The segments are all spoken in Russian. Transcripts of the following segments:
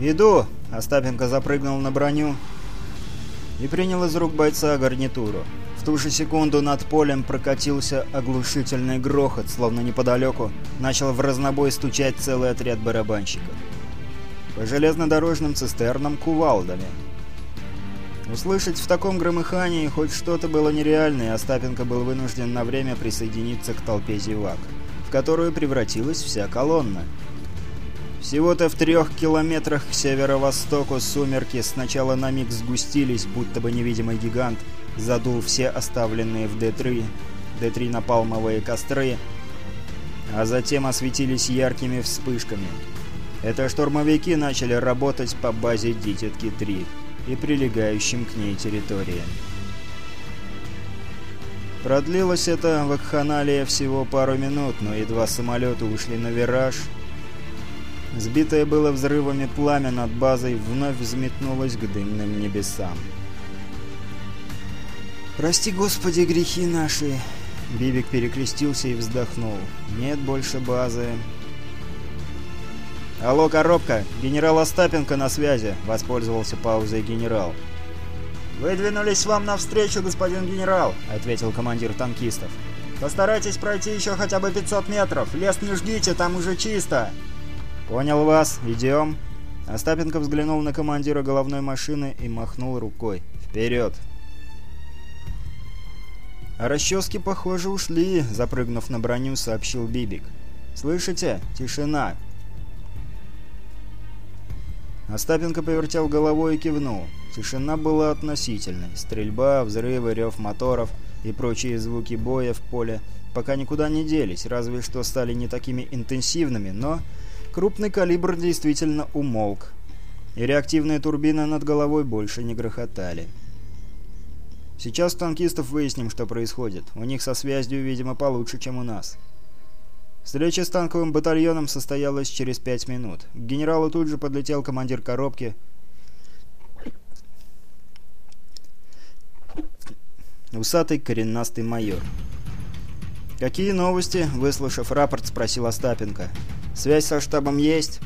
«Иду!» – Остапенко запрыгнул на броню и принял из рук бойца гарнитуру. В ту же секунду над полем прокатился оглушительный грохот, словно неподалеку начал в разнобой стучать целый отряд барабанщиков. По железнодорожным цистернам кувалдами. Услышать в таком громыхании хоть что-то было нереально, и Остапенко был вынужден на время присоединиться к толпе зевак, в которую превратилась вся колонна – всего-то в трех километрах к северо-востоку сумерки сначала на миг сгустились, будто бы невидимый гигант задул все оставленные в Д-3, Д-3 напалмовые костры, а затем осветились яркими вспышками. Это штурмовики начали работать по базе Дитятки-3 и прилегающим к ней территориям. Продлилось это вакханалия всего пару минут, но едва самолеты ушли на вираж – Сбитое было взрывами пламя над базой вновь взметнулось к дымным небесам. «Прости, Господи, грехи наши!» Бибик перекрестился и вздохнул. «Нет больше базы». «Алло, коробка! Генерал Остапенко на связи!» — воспользовался паузой генерал. «Выдвинулись вам навстречу, господин генерал!» — ответил командир танкистов. «Постарайтесь пройти еще хотя бы 500 метров! Лес не ждите, там уже чисто!» «Понял вас. Идем». Остапенко взглянул на командира головной машины и махнул рукой. «Вперед!» «А расчески, похоже, ушли», — запрыгнув на броню, сообщил Бибик. «Слышите? Тишина!» Остапенко повертел головой и кивнул. Тишина была относительной. Стрельба, взрывы, рев моторов и прочие звуки боя в поле пока никуда не делись, разве что стали не такими интенсивными, но Крупный калибр действительно умолк, и реактивные турбины над головой больше не грохотали. Сейчас танкистов выясним, что происходит. У них со связью, видимо, получше, чем у нас. Встреча с танковым батальоном состоялась через пять минут. К генералу тут же подлетел командир коробки. Усатый коренастый майор. «Какие новости?» – выслушав рапорт, спросил Остапенко. «Остапенко». Связь со штабом есть?»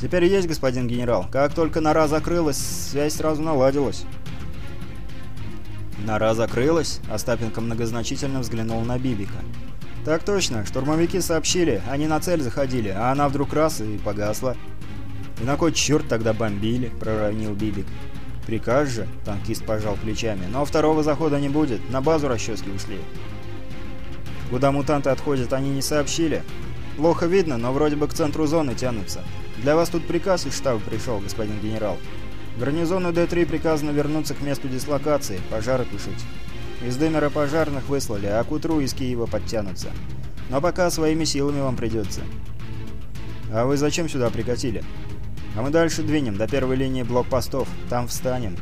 «Теперь есть, господин генерал. Как только нора закрылась, связь сразу наладилась». «Нора закрылась?» – Остапенко многозначительно взглянул на Бибика. «Так точно. Штурмовики сообщили. Они на цель заходили, а она вдруг раз и погасла». «И на кой черт тогда бомбили?» – проронил Бибик. «Приказ же?» – танкист пожал плечами. «Но второго захода не будет. На базу расчески ушли». «Куда мутанты отходят, они не сообщили?» Плохо видно, но вроде бы к центру зоны тянутся. Для вас тут приказ из штаба пришел, господин генерал. Гарнизону Д-3 приказано вернуться к месту дислокации, пожары тушить. Из Дымера пожарных выслали, а к утру из Киева подтянутся. Но пока своими силами вам придется. А вы зачем сюда прикатили? А мы дальше двинем, до первой линии блокпостов, там встанем.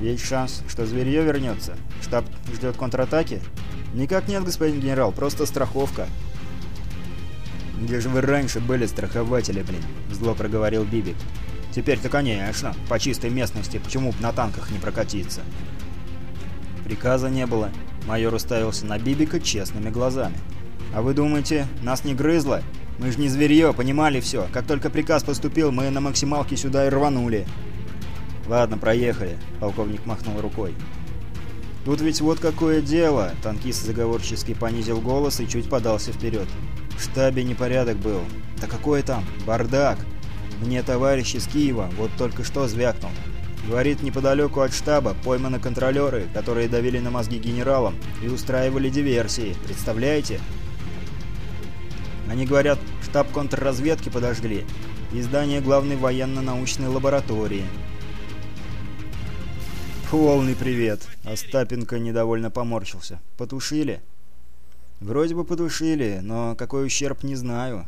Есть шанс, что зверье вернется? Штаб ждет контратаки? Никак нет, господин генерал, просто страховка. Где же вы раньше были, страхователи, блин?» — зло проговорил Бибик. «Теперь-то, конечно, по чистой местности, почему бы на танках не прокатиться?» «Приказа не было», — майор уставился на Бибика честными глазами. «А вы думаете, нас не грызло? Мы же не зверье, понимали все. Как только приказ поступил, мы на максималке сюда и рванули». «Ладно, проехали», — полковник махнул рукой. «Тут ведь вот какое дело!» — танкист заговорчески понизил голос и чуть подался вперед штабе непорядок был. Да какой там? Бардак. Мне товарищ из Киева вот только что звякнул. Говорит, неподалеку от штаба пойманы контролеры, которые давили на мозги генералам и устраивали диверсии. Представляете? Они говорят, штаб контрразведки подожгли и здание главной военно-научной лаборатории. «Полный привет!» Остапенко недовольно поморщился. «Потушили?» Вроде бы потушили, но какой ущерб не знаю.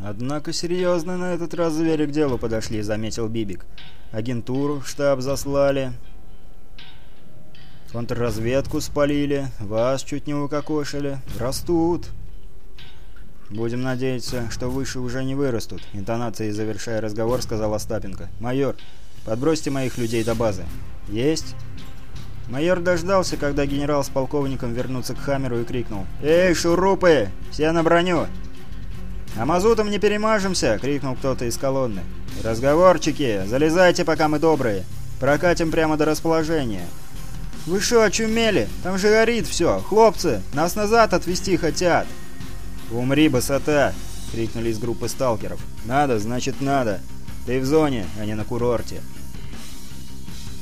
«Однако серьезно на этот раз звери к делу подошли», — заметил Бибик. «Агентуру в штаб заслали, контрразведку спалили, вас чуть не укокошили. Растут!» «Будем надеяться, что выше уже не вырастут», — интонацией завершая разговор, сказал Остапенко. «Майор, Подбросьте моих людей до базы. Есть. Майор дождался, когда генерал с полковником вернутся к Хаммеру и крикнул. «Эй, шурупы! Все на броню!» «А мазутом не перемажемся!» — крикнул кто-то из колонны. «Разговорчики! Залезайте, пока мы добрые! Прокатим прямо до расположения!» «Вы шо, очумели? Там же горит все! Хлопцы, нас назад отвести хотят!» «Умри, басота!» — крикнули из группы сталкеров. «Надо, значит надо!» Ты в зоне, а не на курорте.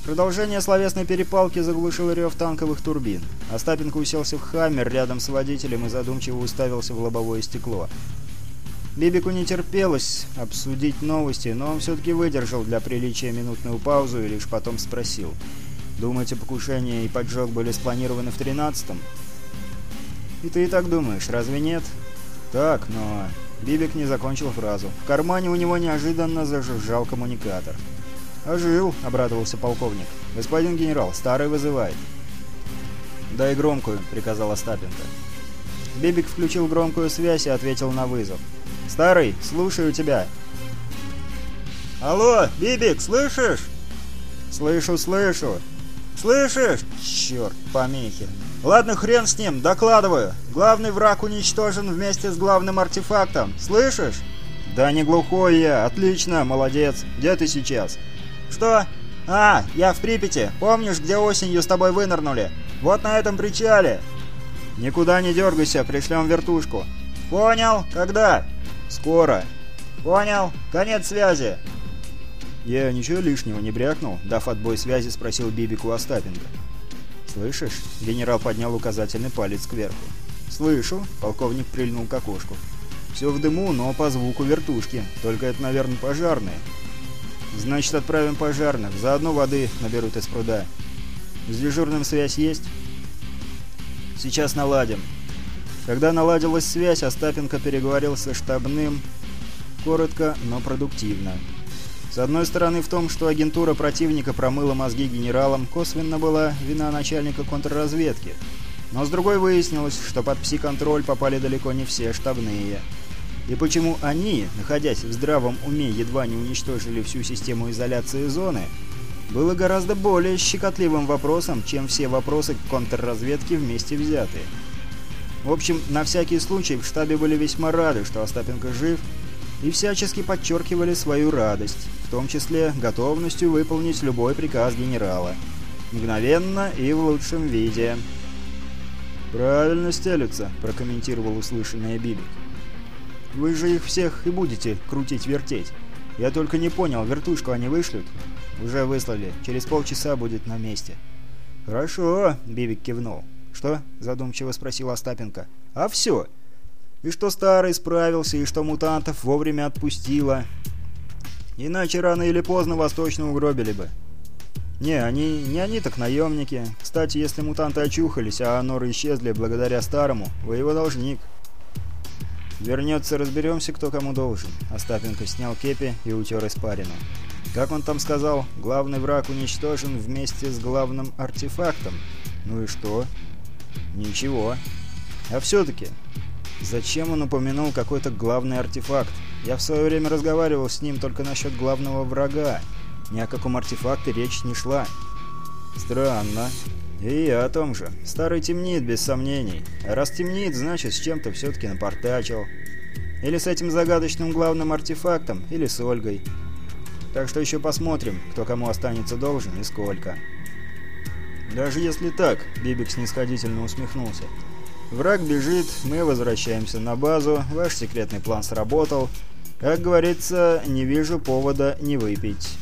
Продолжение словесной перепалки заглушил рев танковых турбин. Остапенко уселся в «Хаммер» рядом с водителем и задумчиво уставился в лобовое стекло. Бибику не терпелось обсудить новости, но он все-таки выдержал для приличия минутную паузу и лишь потом спросил. «Думаете, покушение и поджог были спланированы в 13-м?» «И ты и так думаешь, разве нет?» «Так, но Бибик не закончил фразу. В кармане у него неожиданно зажужжал коммуникатор. «А «Ожил!» — обрадовался полковник. «Господин генерал, старый вызывает». «Дай громкую», — приказал Остапенко. Бибик включил громкую связь и ответил на вызов. «Старый, слушаю тебя!» «Алло, Бибик, слышишь?» «Слышу, слышу!» «Слышишь?» «Черт, помехи!» «Ладно, хрен с ним, докладываю. Главный враг уничтожен вместе с главным артефактом. Слышишь?» «Да не глухой я. Отлично, молодец. Где ты сейчас?» «Что? А, я в Припяти. Помнишь, где осенью с тобой вынырнули? Вот на этом причале». «Никуда не дергайся, пришлем вертушку». «Понял. Когда?» «Скоро». «Понял. Конец связи». Я ничего лишнего не брякнул, дав отбой связи, спросил Бибику Остапенко. «Слышишь?» — генерал поднял указательный палец кверху. «Слышу!» — полковник прильнул к окошку. «Все в дыму, но по звуку вертушки. Только это, наверное, пожарные». «Значит, отправим пожарных. Заодно воды наберут из пруда. С дежурным связь есть?» «Сейчас наладим». Когда наладилась связь, Остапенко переговорил со штабным коротко, но продуктивно. С одной стороны в том, что агентура противника промыла мозги генералам, косвенно была вина начальника контрразведки. Но с другой выяснилось, что под пси-контроль попали далеко не все штабные. И почему они, находясь в здравом уме, едва не уничтожили всю систему изоляции зоны, было гораздо более щекотливым вопросом, чем все вопросы контрразведки вместе взятые. В общем, на всякий случай в штабе были весьма рады, что Остапенко жив, и всячески подчеркивали свою радость в том числе готовностью выполнить любой приказ генерала. Мгновенно и в лучшем виде. «Правильно стелются», — прокомментировал услышанный Бибик. «Вы же их всех и будете крутить-вертеть. Я только не понял, вертушку они вышлют?» «Уже выслали. Через полчаса будет на месте». «Хорошо», — Бибик кивнул. «Что?» — задумчиво спросил Остапенко. «А все. И что старый справился, и что мутантов вовремя отпустила. Иначе рано или поздно вас точно угробили бы. Не, они не они, так наемники. Кстати, если мутанты очухались, а норы исчезли благодаря старому, вы его должник. Вернется, разберемся, кто кому должен. Остапенко снял кепи и утер испарину. Как он там сказал, главный враг уничтожен вместе с главным артефактом. Ну и что? Ничего. А все-таки, зачем он упомянул какой-то главный артефакт? Я в свое время разговаривал с ним только насчет главного врага. Ни о каком артефакте речь не шла. Странно. И я о том же. Старый темнит, без сомнений. А раз темнит, значит, с чем-то все-таки напортачил. Или с этим загадочным главным артефактом, или с Ольгой. Так что еще посмотрим, кто кому останется должен и сколько. Даже если так, Бибик снисходительно усмехнулся. Враг бежит, мы возвращаемся на базу, ваш секретный план сработал, как говорится, не вижу повода не выпить.